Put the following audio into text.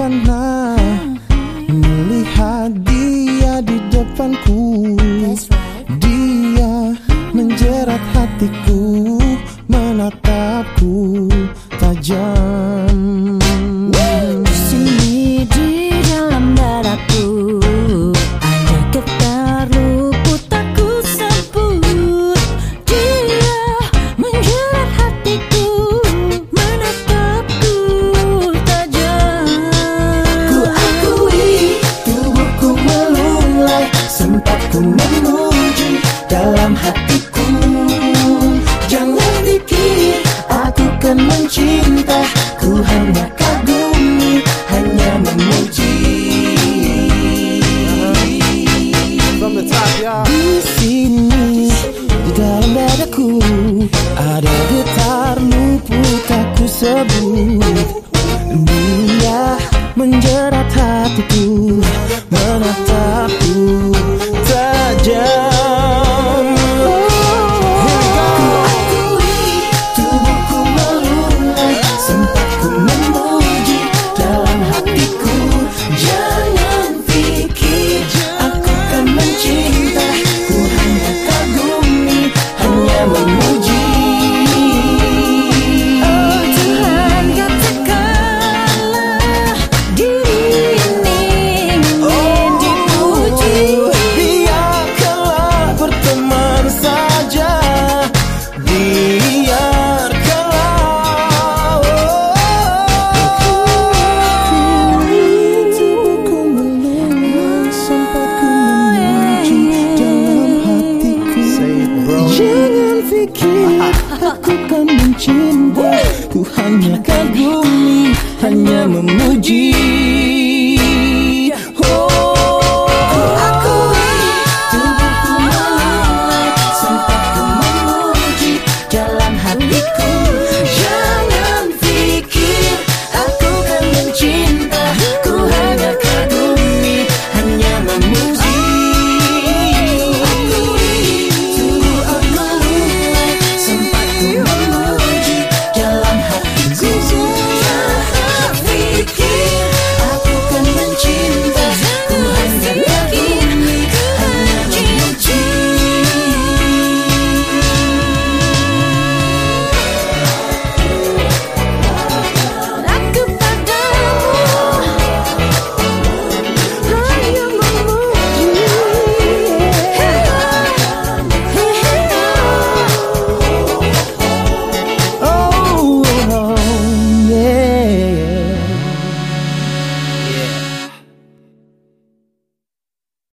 pernah melihat dia di depanku. Dia menjerat hatiku. Ku memuji dalam hatiku. Jangan pikir aku kan mencinta. Ku hanya kagumi, hanya memuji. Di sini, di dalam dadaku Ada getar luput aku sebut. Dia menjerat hatiku Menatapku Jangan pikir aku kan mencinta Ku hanya kagumi, hanya memuji